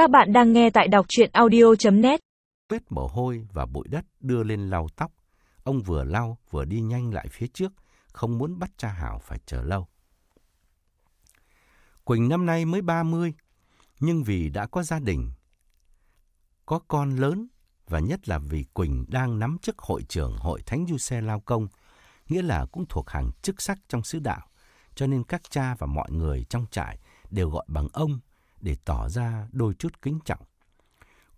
Các bạn đang nghe tại đọc chuyện audio.net Vết mồ hôi và bụi đất đưa lên lau tóc. Ông vừa lau vừa đi nhanh lại phía trước, không muốn bắt cha Hảo phải chờ lâu. Quỳnh năm nay mới 30, nhưng vì đã có gia đình, có con lớn và nhất là vì Quỳnh đang nắm chức hội trưởng hội Thánh Du Xe Lao Công, nghĩa là cũng thuộc hàng chức sắc trong sứ đạo, cho nên các cha và mọi người trong trại đều gọi bằng ông để tỏ ra đôi chút kính trọng.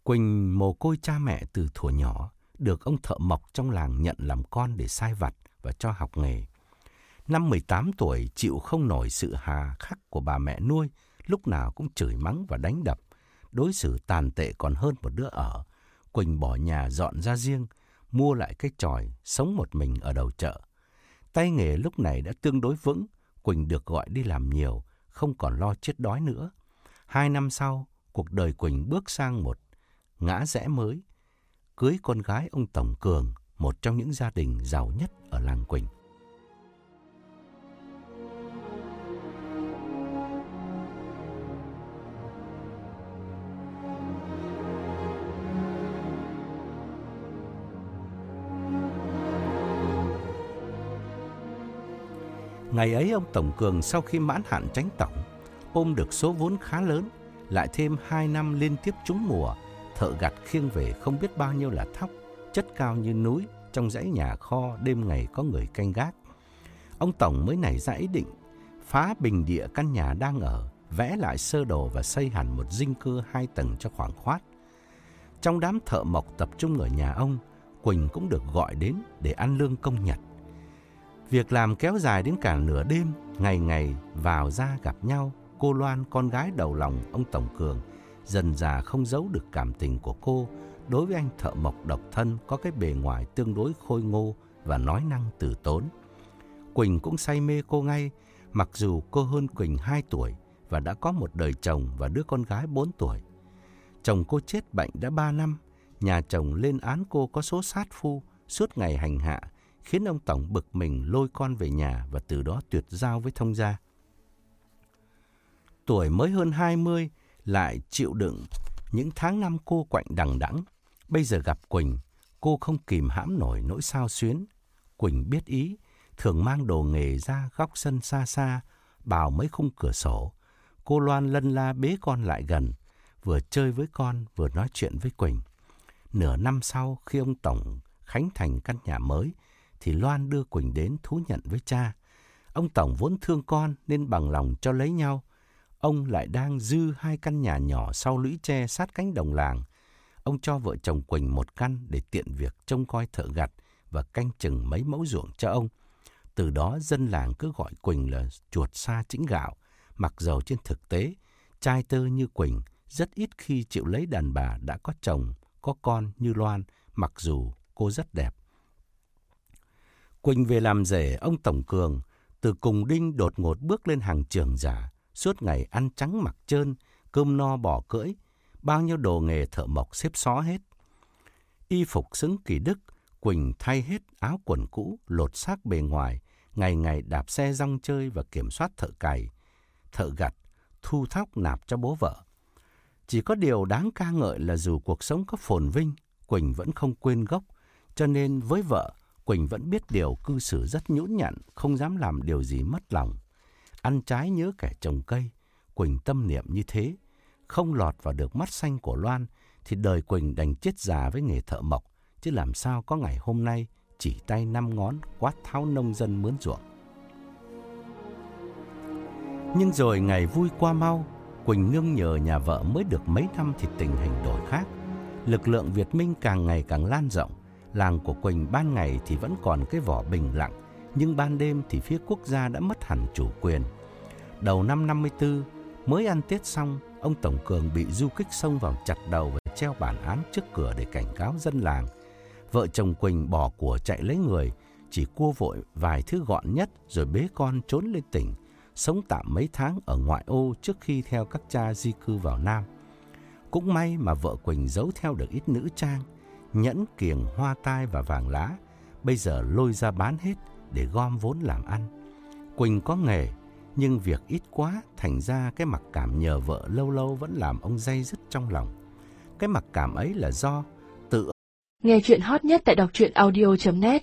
Quỳnh mồ côi cha mẹ từ thuở nhỏ, được ông thợ mộc trong làng nhận làm con để sai vặt và cho học nghề. Năm 18 tuổi chịu không nổi sự hà khắc của bà mẹ nuôi, lúc nào cũng chửi mắng và đánh đập. Đối xử tàn tệ còn hơn một đứa ở. Quỳnh bỏ nhà dọn ra riêng, mua lại cái tròi, sống một mình ở đầu chợ. Tay nghề lúc này đã tương đối vững, Quỳnh được gọi đi làm nhiều, không còn lo chết đói nữa. Hai năm sau, cuộc đời Quỳnh bước sang một ngã rẽ mới, cưới con gái ông Tổng Cường, một trong những gia đình giàu nhất ở làng Quỳnh. Ngày ấy ông Tổng Cường sau khi mãn hạn tránh tổng, ôm được số vốn khá lớn, lại thêm 2 năm liên tiếp trúng mùa, thợ gặt khiêng về không biết bao nhiêu là thóc, chất cao như núi, trong dãy nhà kho đêm ngày có người canh gác. Ông Tổng mới nảy ra ý định, phá bình địa căn nhà đang ở, vẽ lại sơ đồ và xây hẳn một dinh cư hai tầng cho khoảng khoát. Trong đám thợ mộc tập trung ở nhà ông, Quỳnh cũng được gọi đến để ăn lương công nhật. Việc làm kéo dài đến cả nửa đêm, ngày ngày vào ra gặp nhau, cô Loan, con gái đầu lòng ông Tổng Cường, dần già không giấu được cảm tình của cô đối với anh thợ mộc độc thân có cái bề ngoài tương đối khôi ngô và nói năng từ tốn. Quỳnh cũng say mê cô ngay, mặc dù cô hơn Quỳnh 2 tuổi và đã có một đời chồng và đứa con gái 4 tuổi. Chồng cô chết bệnh đã 3 năm, nhà chồng lên án cô có số sát phu, suốt ngày hành hạ, khiến ông Tổng bực mình lôi con về nhà và từ đó tuyệt giao với thông gia. Tuổi mới hơn 20 lại chịu đựng những tháng năm cô quạnh đằng đẵng. Bây giờ gặp Quỳnh, cô không kìm hãm nổi nỗi sao xuyến. Quỳnh biết ý, thường mang đồ nghề ra góc sân xa xa, bào mấy khung cửa sổ. Cô Loan lân la bế con lại gần, vừa chơi với con vừa nói chuyện với Quỳnh. Nửa năm sau khi ông Tổng khánh thành căn nhà mới, thì Loan đưa Quỳnh đến thú nhận với cha. Ông Tổng vốn thương con nên bằng lòng cho lấy nhau. Ông lại đang dư hai căn nhà nhỏ sau lũy tre sát cánh đồng làng. Ông cho vợ chồng Quỳnh một căn để tiện việc trông coi thợ gặt và canh chừng mấy mẫu ruộng cho ông. Từ đó dân làng cứ gọi Quỳnh là chuột xa chĩnh gạo, mặc dầu trên thực tế, trai tơ như Quỳnh rất ít khi chịu lấy đàn bà đã có chồng, có con như Loan, mặc dù cô rất đẹp. Quỳnh về làm rể ông Tổng Cường, từ cùng đinh đột ngột bước lên hàng trường giả, suốt ngày ăn trắng mặc trơn, cơm no bỏ cưỡi, bao nhiêu đồ nghề thợ mộc xếp xó hết. Y phục xứng kỳ đức, Quỳnh thay hết áo quần cũ, lột xác bề ngoài, ngày ngày đạp xe rong chơi và kiểm soát thợ cày, thợ gặt, thu thóc nạp cho bố vợ. Chỉ có điều đáng ca ngợi là dù cuộc sống có phồn vinh, Quỳnh vẫn không quên gốc, cho nên với vợ, Quỳnh vẫn biết điều cư xử rất nhũn nhặn, không dám làm điều gì mất lòng. Ăn trái nhớ kẻ trồng cây, Quỳnh tâm niệm như thế, không lọt vào được mắt xanh của Loan, thì đời Quỳnh đành chết già với nghề thợ mộc, chứ làm sao có ngày hôm nay chỉ tay năm ngón quát tháo nông dân mướn ruộng. Nhưng rồi ngày vui qua mau, Quỳnh nương nhờ nhà vợ mới được mấy năm thì tình hình đổi khác. Lực lượng Việt Minh càng ngày càng lan rộng, Làng của Quỳnh ban ngày thì vẫn còn cái vỏ bình lặng, nhưng ban đêm thì phía quốc gia đã mất hẳn chủ quyền. Đầu năm 54, mới ăn Tết xong, ông Tổng Cường bị du kích xông vào chặt đầu và treo bản án trước cửa để cảnh cáo dân làng. Vợ chồng Quỳnh bỏ của chạy lấy người, chỉ cua vội vài thứ gọn nhất rồi bế con trốn lên tỉnh, sống tạm mấy tháng ở ngoại ô trước khi theo các cha di cư vào Nam. Cũng may mà vợ Quỳnh giấu theo được ít nữ trang, nhẫn kiềng hoa tai và vàng lá, bây giờ lôi ra bán hết để gom vốn làm ăn. Quỳnh có nghề, nhưng việc ít quá, thành ra cái mặc cảm nhờ vợ lâu lâu vẫn làm ông day dứt trong lòng. Cái mặc cảm ấy là do tự Nghe chuyện hot nhất tại đọc truyện audio.net